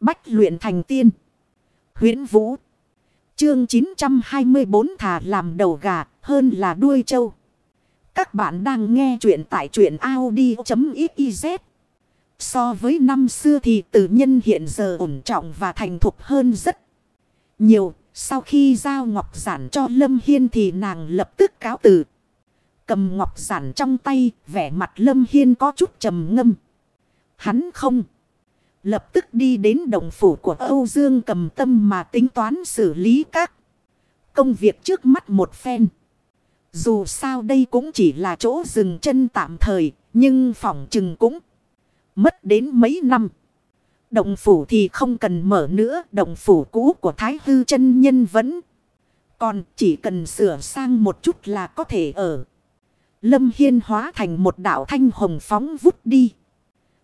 Bách luyện thành tiên. huyễn Vũ. Chương 924 thà làm đầu gà hơn là đuôi trâu. Các bạn đang nghe truyện tại truyện Audi.xyz. So với năm xưa thì tự nhân hiện giờ ổn trọng và thành thục hơn rất nhiều. Sau khi giao ngọc giản cho Lâm Hiên thì nàng lập tức cáo từ. Cầm ngọc giản trong tay, vẻ mặt Lâm Hiên có chút trầm ngâm. Hắn không. Lập tức đi đến đồng phủ của Âu Dương cầm tâm mà tính toán xử lý các công việc trước mắt một phen. Dù sao đây cũng chỉ là chỗ dừng chân tạm thời, nhưng phòng chừng cũng mất đến mấy năm. Động phủ thì không cần mở nữa, động phủ cũ của Thái Hư chân Nhân vẫn còn chỉ cần sửa sang một chút là có thể ở. Lâm Hiên hóa thành một đạo thanh hồng phóng vút đi.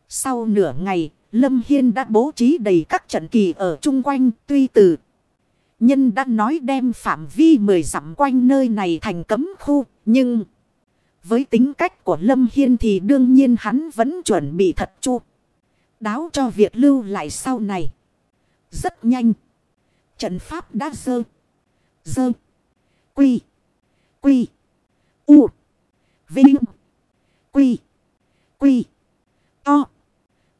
Sau nửa ngày, Lâm Hiên đã bố trí đầy các trận kỳ ở chung quanh tuy từ. Nhân đã nói đem phạm vi mười dặm quanh nơi này thành cấm khu, nhưng... Với tính cách của Lâm Hiên thì đương nhiên hắn vẫn chuẩn bị thật chu. Đáo cho việc lưu lại sau này. Rất nhanh. Trận pháp đã dơ. Dơ. Quy. Quy. U. Vinh. Quy. Quy. To.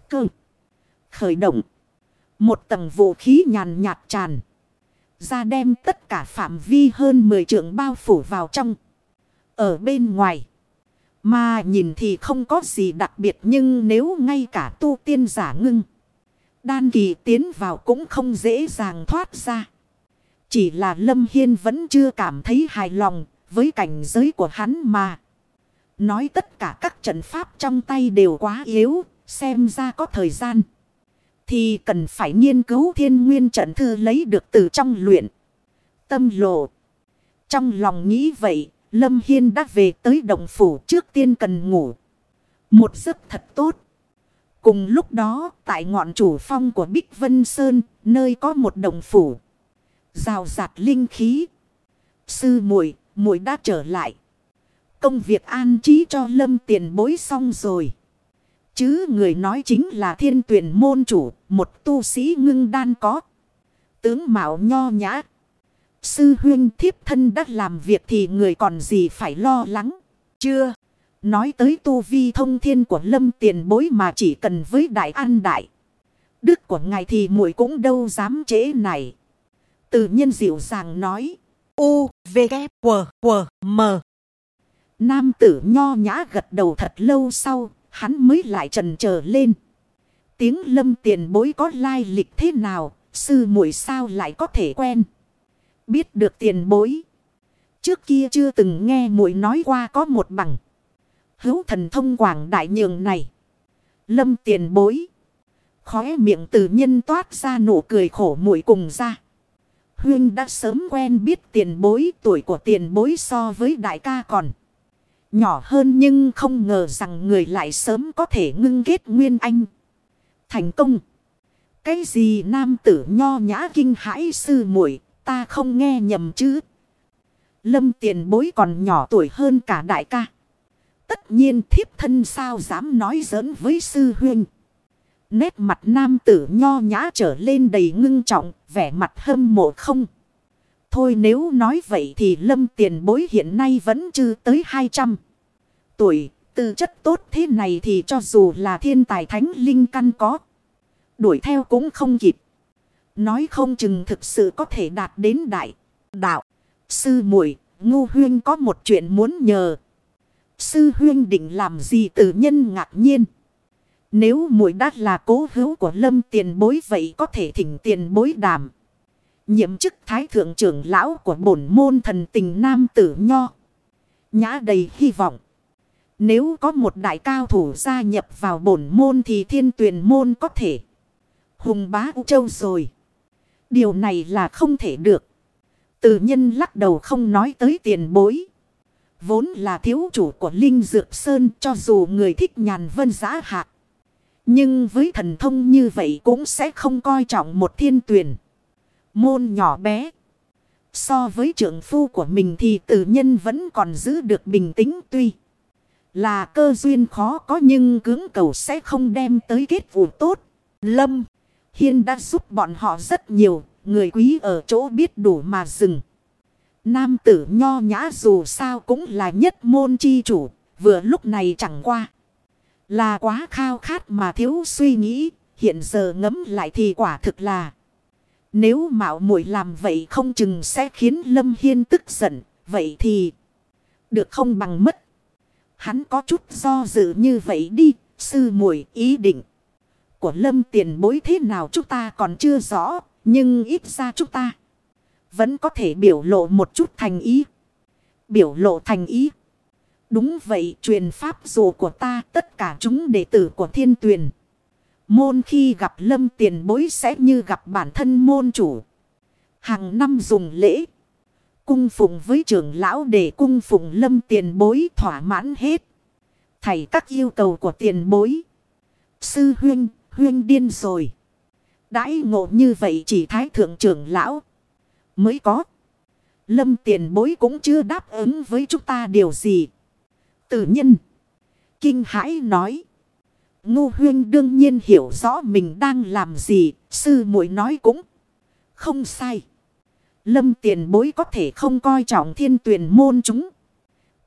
Cơ. Khởi động. Một tầng vũ khí nhàn nhạt tràn. Ra đem tất cả phạm vi hơn 10 trượng bao phủ vào trong. Ở bên ngoài. Mà nhìn thì không có gì đặc biệt nhưng nếu ngay cả tu tiên giả ngưng. Đan kỳ tiến vào cũng không dễ dàng thoát ra. Chỉ là Lâm Hiên vẫn chưa cảm thấy hài lòng với cảnh giới của hắn mà. Nói tất cả các trận pháp trong tay đều quá yếu, xem ra có thời gian. Thì cần phải nghiên cứu thiên nguyên trận thư lấy được từ trong luyện. Tâm lộ. Trong lòng nghĩ vậy, Lâm Hiên đã về tới đồng phủ trước tiên cần ngủ. Một giấc thật tốt. Cùng lúc đó, tại ngọn chủ phong của Bích Vân Sơn, nơi có một đồng phủ. Rào rạt linh khí. Sư muội muội đã trở lại. Công việc an trí cho Lâm tiền bối xong rồi. Chứ người nói chính là thiên tuyển môn chủ, một tu sĩ ngưng đan có. Tướng mạo nho nhã. Sư huyên thiếp thân đã làm việc thì người còn gì phải lo lắng. Chưa. Nói tới tu vi thông thiên của lâm tiền bối mà chỉ cần với đại an đại. Đức của ngài thì muội cũng đâu dám chế này. Từ nhân dịu dàng nói. U, V, K, W, W, M. Nam tử nho nhã gật đầu thật lâu sau, hắn mới lại trần trở lên. Tiếng lâm tiền bối có lai lịch thế nào, sư muội sao lại có thể quen. Biết được tiền bối. Trước kia chưa từng nghe muội nói qua có một bằng. Hữu thần thông quảng đại nhường này. Lâm tiền bối. Khóe miệng từ nhân toát ra nụ cười khổ muội cùng ra. Huyên đã sớm quen biết tiền bối tuổi của tiền bối so với đại ca còn. Nhỏ hơn nhưng không ngờ rằng người lại sớm có thể ngưng kết nguyên anh. Thành công. Cái gì nam tử nho nhã kinh hãi sư muội ta không nghe nhầm chứ. Lâm tiền bối còn nhỏ tuổi hơn cả đại ca. Tất nhiên thiếp thân sao dám nói giỡn với sư huynh. Nét mặt nam tử nho nhã trở lên đầy ngưng trọng, vẻ mặt hâm mộ không. Thôi nếu nói vậy thì lâm tiền bối hiện nay vẫn chưa tới 200 tuổi. Tư chất tốt thế này thì cho dù là thiên tài thánh linh căn có. Đuổi theo cũng không kịp. Nói không chừng thực sự có thể đạt đến đại. Đạo. Sư muội, ngu huyên có một chuyện muốn nhờ. Sư huyên định làm gì tự nhân ngạc nhiên. Nếu muội đã là cố hữu của lâm tiền bối vậy có thể thỉnh tiền bối đàm. Nhiệm chức thái thượng trưởng lão của bổn môn thần tình nam tử nho. Nhã đầy hy vọng. Nếu có một đại cao thủ gia nhập vào bổn môn thì thiên tuyển môn có thể. Hùng bá U Châu rồi. Điều này là không thể được. Từ nhân lắc đầu không nói tới tiền bối. Vốn là thiếu chủ của Linh Dược Sơn cho dù người thích nhàn vân giá hạt. Nhưng với thần thông như vậy cũng sẽ không coi trọng một thiên tuyển. Môn nhỏ bé. So với trưởng phu của mình thì tử nhân vẫn còn giữ được bình tĩnh tuy. Là cơ duyên khó có nhưng cứng cầu sẽ không đem tới kết vụ tốt. Lâm. Hiên đã giúp bọn họ rất nhiều, người quý ở chỗ biết đủ mà dừng. Nam tử nho nhã dù sao cũng là nhất môn chi chủ, vừa lúc này chẳng qua. Là quá khao khát mà thiếu suy nghĩ, hiện giờ ngấm lại thì quả thực là. Nếu mạo muội làm vậy không chừng sẽ khiến Lâm Hiên tức giận, vậy thì được không bằng mất. Hắn có chút do dự như vậy đi, sư muội ý định của Lâm tiền bối thế nào chúng ta còn chưa rõ, nhưng ít ra chúng ta vẫn có thể biểu lộ một chút thành ý. Biểu lộ thành ý. Đúng vậy, truyền pháp dù của ta, tất cả chúng đệ tử của thiên tuyền. Môn khi gặp lâm tiền bối sẽ như gặp bản thân môn chủ. Hàng năm dùng lễ. Cung phụng với trưởng lão để cung phụng lâm tiền bối thỏa mãn hết. Thầy các yêu cầu của tiền bối. Sư huyên, huyên điên rồi. Đãi ngộ như vậy chỉ thái thượng trưởng lão. Mới có. Lâm tiền bối cũng chưa đáp ứng với chúng ta điều gì. Tự nhiên Kinh hãi nói. Ngu huyên đương nhiên hiểu rõ mình đang làm gì. Sư muội nói cũng không sai. Lâm tiền bối có thể không coi trọng thiên tuyển môn chúng.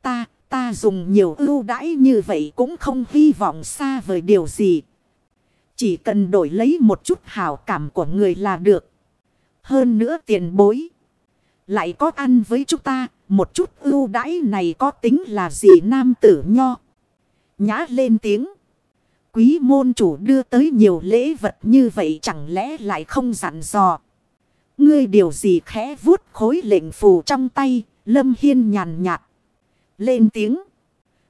Ta, ta dùng nhiều ưu đãi như vậy cũng không hy vọng xa vời điều gì. Chỉ cần đổi lấy một chút hảo cảm của người là được. Hơn nữa tiền bối. Lại có ăn với chúng ta. Một chút ưu đãi này có tính là gì nam tử nho. Nhã lên tiếng. Quý môn chủ đưa tới nhiều lễ vật như vậy chẳng lẽ lại không dặn dò. Ngươi điều gì khẽ vuốt khối lệnh phù trong tay. Lâm Hiên nhàn nhạt. Lên tiếng.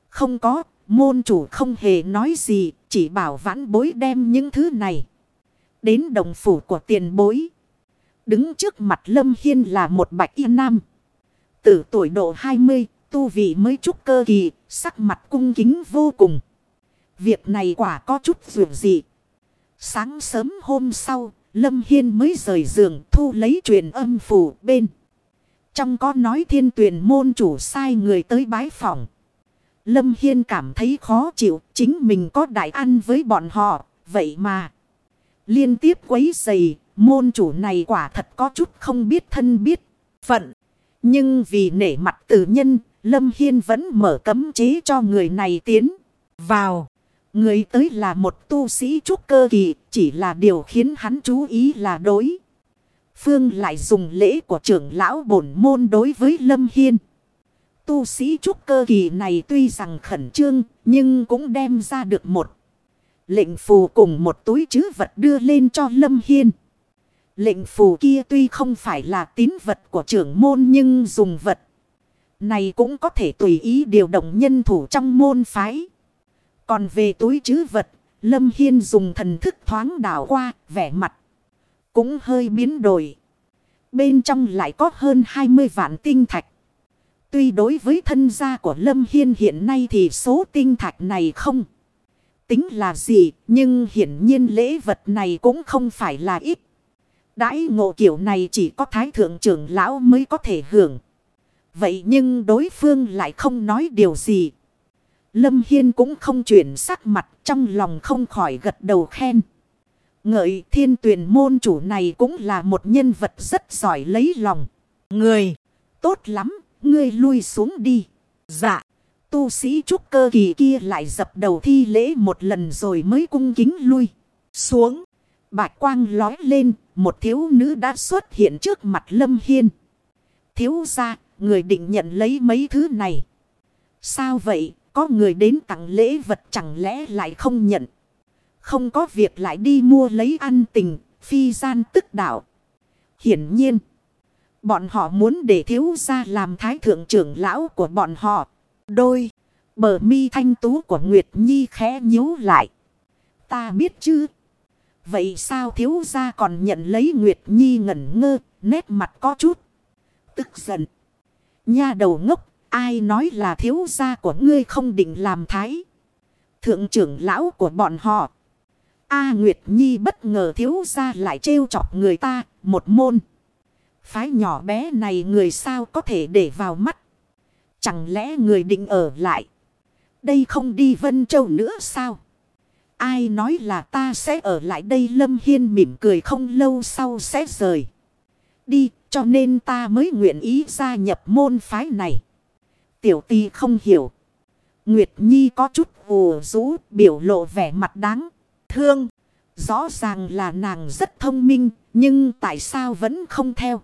Không có. Môn chủ không hề nói gì. Chỉ bảo vãn bối đem những thứ này. Đến đồng phủ của tiền bối. Đứng trước mặt Lâm Hiên là một bạch y nam. Tử tuổi độ 20, tu vị mới trúc cơ kỳ, sắc mặt cung kính vô cùng. Việc này quả có chút dù dị. Sáng sớm hôm sau, Lâm Hiên mới rời giường thu lấy truyền âm phủ bên. Trong có nói thiên tuyển môn chủ sai người tới bái phòng. Lâm Hiên cảm thấy khó chịu, chính mình có đại ăn với bọn họ, vậy mà. Liên tiếp quấy dày, Môn chủ này quả thật có chút không biết thân biết phận. Nhưng vì nể mặt tử nhân, Lâm Hiên vẫn mở cấm chế cho người này tiến vào. Người tới là một tu sĩ trúc cơ kỳ, chỉ là điều khiến hắn chú ý là đối. Phương lại dùng lễ của trưởng lão bổn môn đối với Lâm Hiên. Tu sĩ trúc cơ kỳ này tuy rằng khẩn trương, nhưng cũng đem ra được một lệnh phù cùng một túi chứ vật đưa lên cho Lâm Hiên. Lệnh phù kia tuy không phải là tín vật của trưởng môn nhưng dùng vật. Này cũng có thể tùy ý điều động nhân thủ trong môn phái. Còn về túi chứ vật, Lâm Hiên dùng thần thức thoáng đảo qua, vẻ mặt. Cũng hơi biến đổi. Bên trong lại có hơn 20 vạn tinh thạch. Tuy đối với thân gia của Lâm Hiên hiện nay thì số tinh thạch này không tính là gì, nhưng hiển nhiên lễ vật này cũng không phải là ít. Đãi ngộ kiểu này chỉ có thái thượng trưởng lão mới có thể hưởng. Vậy nhưng đối phương lại không nói điều gì. Lâm Hiên cũng không chuyển sắc mặt trong lòng không khỏi gật đầu khen. Ngợi thiên tuyển môn chủ này cũng là một nhân vật rất giỏi lấy lòng. Người, tốt lắm, ngươi lui xuống đi. Dạ, tu sĩ trúc cơ kỳ kia lại dập đầu thi lễ một lần rồi mới cung kính lui. Xuống, bạch quang lói lên, một thiếu nữ đã xuất hiện trước mặt Lâm Hiên. Thiếu ra, người định nhận lấy mấy thứ này. Sao vậy, có người đến tặng lễ vật chẳng lẽ lại không nhận. Không có việc lại đi mua lấy ăn tình, phi gian tức đạo. Hiển nhiên, bọn họ muốn để thiếu ra làm thái thượng trưởng lão của bọn họ. Đôi, bờ mi thanh tú của Nguyệt Nhi khẽ nhíu lại. Ta biết chứ. Vậy sao thiếu gia còn nhận lấy Nguyệt Nhi ngẩn ngơ, nét mặt có chút. Tức giận. Nha đầu ngốc, ai nói là thiếu gia của ngươi không định làm thái. Thượng trưởng lão của bọn họ. A Nguyệt Nhi bất ngờ thiếu gia lại trêu chọc người ta, một môn. Phái nhỏ bé này người sao có thể để vào mắt. Chẳng lẽ người định ở lại. Đây không đi Vân Châu nữa sao? Ai nói là ta sẽ ở lại đây Lâm Hiên mỉm cười không lâu sau sẽ rời. Đi cho nên ta mới nguyện ý gia nhập môn phái này. Tiểu Ti không hiểu. Nguyệt Nhi có chút vù rũ, biểu lộ vẻ mặt đáng thương. Rõ ràng là nàng rất thông minh, nhưng tại sao vẫn không theo.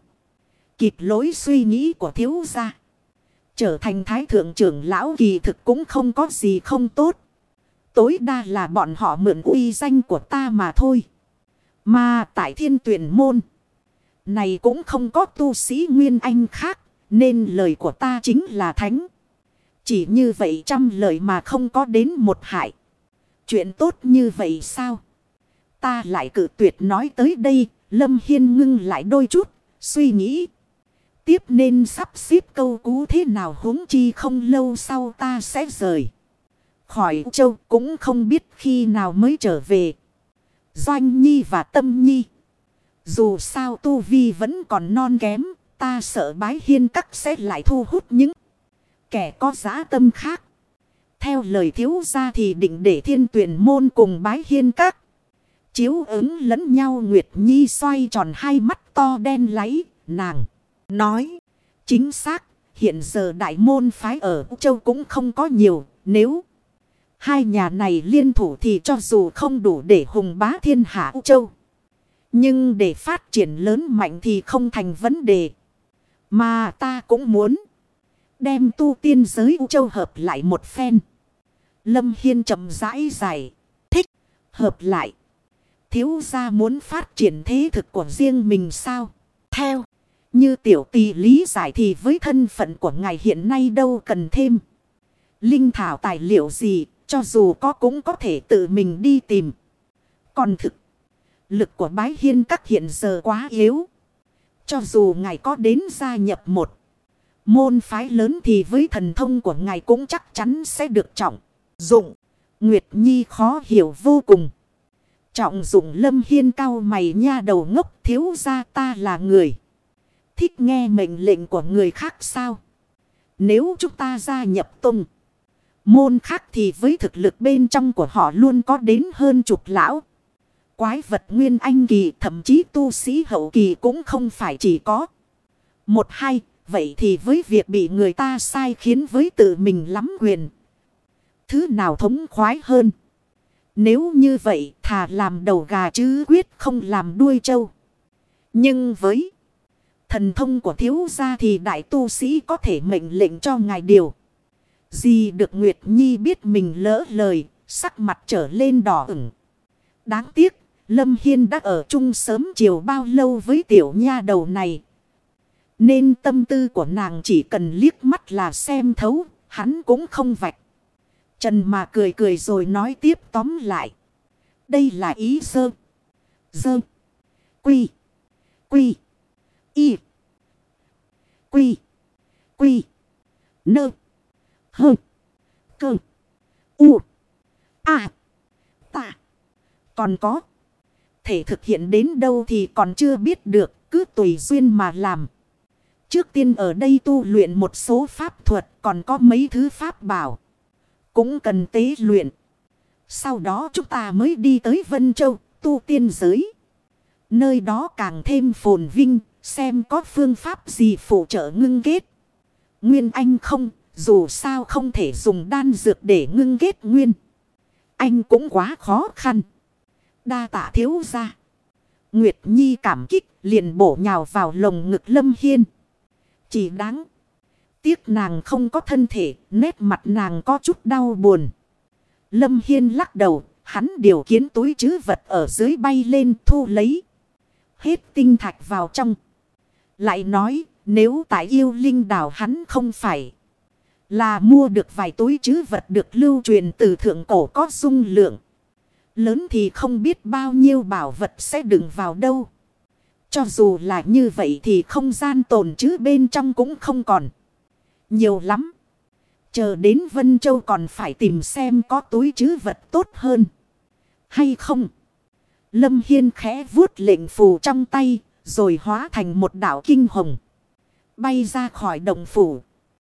Kịp lối suy nghĩ của thiếu gia. Trở thành thái thượng trưởng lão kỳ thực cũng không có gì không tốt. Tối đa là bọn họ mượn uy danh của ta mà thôi. Mà tại thiên tuyển môn. Này cũng không có tu sĩ Nguyên Anh khác. Nên lời của ta chính là thánh. Chỉ như vậy trăm lời mà không có đến một hại. Chuyện tốt như vậy sao? Ta lại cử tuyệt nói tới đây. Lâm Hiên ngưng lại đôi chút. Suy nghĩ. Tiếp nên sắp xếp câu cú thế nào huống chi không lâu sau ta sẽ rời. Khỏi châu cũng không biết khi nào mới trở về. Doanh Nhi và Tâm Nhi. Dù sao Tu Vi vẫn còn non kém. Ta sợ bái hiên các sẽ lại thu hút những kẻ có giá tâm khác. Theo lời thiếu gia thì định để thiên tuyển môn cùng bái hiên các. Chiếu ứng lẫn nhau Nguyệt Nhi xoay tròn hai mắt to đen láy, nàng. Nói, chính xác, hiện giờ đại môn phái ở châu cũng không có nhiều, nếu hai nhà này liên thủ thì cho dù không đủ để hùng bá thiên hạ châu. Nhưng để phát triển lớn mạnh thì không thành vấn đề. Mà ta cũng muốn đem tu tiên giới U Châu hợp lại một phen. Lâm Hiên chậm rãi giải, thích, hợp lại. Thiếu gia muốn phát triển thế thực của riêng mình sao? Theo. Như tiểu tỷ lý giải thì với thân phận của ngài hiện nay đâu cần thêm. Linh thảo tài liệu gì, cho dù có cũng có thể tự mình đi tìm. Còn thực, lực của bái hiên các hiện giờ quá yếu. Cho dù ngài có đến gia nhập một môn phái lớn thì với thần thông của ngài cũng chắc chắn sẽ được trọng dụng. Nguyệt Nhi khó hiểu vô cùng. Trọng dụng lâm hiên cao mày nha đầu ngốc thiếu ra ta là người thích nghe mệnh lệnh của người khác sao? Nếu chúng ta gia nhập tung, môn khác thì với thực lực bên trong của họ luôn có đến hơn chục lão. Quái vật nguyên anh kỳ thậm chí tu sĩ hậu kỳ cũng không phải chỉ có một hai. Vậy thì với việc bị người ta sai khiến với tự mình lắm quyền. Thứ nào thống khoái hơn? Nếu như vậy thà làm đầu gà chứ quyết không làm đuôi trâu. Nhưng với Thần thông của thiếu gia thì đại tu sĩ có thể mệnh lệnh cho ngài điều. Gì được Nguyệt Nhi biết mình lỡ lời, sắc mặt trở lên đỏ ửng. Đáng tiếc, Lâm Hiên đã ở chung sớm chiều bao lâu với tiểu nha đầu này. Nên tâm tư của nàng chỉ cần liếc mắt là xem thấu, hắn cũng không vạch. Trần mà cười cười rồi nói tiếp tóm lại. Đây là ý sơ. Sơ. Quy. Quy. Y. Quy. Quy. Nơ. Hơ. Cơ. U. À. Tạ. Còn có. Thể thực hiện đến đâu thì còn chưa biết được. Cứ tùy duyên mà làm. Trước tiên ở đây tu luyện một số pháp thuật. Còn có mấy thứ pháp bảo. Cũng cần tế luyện. Sau đó chúng ta mới đi tới Vân Châu. Tu tiên giới. Nơi đó càng thêm phồn vinh, xem có phương pháp gì phụ trợ ngưng kết. Nguyên Anh không, dù sao không thể dùng đan dược để ngưng kết Nguyên. Anh cũng quá khó khăn. Đa tạ thiếu ra. Nguyệt Nhi cảm kích liền bổ nhào vào lồng ngực Lâm Hiên. Chỉ đáng. Tiếc nàng không có thân thể, nét mặt nàng có chút đau buồn. Lâm Hiên lắc đầu, hắn điều kiến túi chứ vật ở dưới bay lên thu lấy hết tinh thạch vào trong. Lại nói, nếu tại yêu linh đảo hắn không phải là mua được vài túi chứ vật được lưu truyền từ thượng cổ có dung lượng. Lớn thì không biết bao nhiêu bảo vật sẽ đựng vào đâu. Cho dù là như vậy thì không gian tồn chứ bên trong cũng không còn. Nhiều lắm. Chờ đến Vân Châu còn phải tìm xem có túi chứ vật tốt hơn. Hay không? Lâm Hiên khẽ vuốt lệnh phù trong tay, rồi hóa thành một đảo kinh hồng. Bay ra khỏi đồng phủ,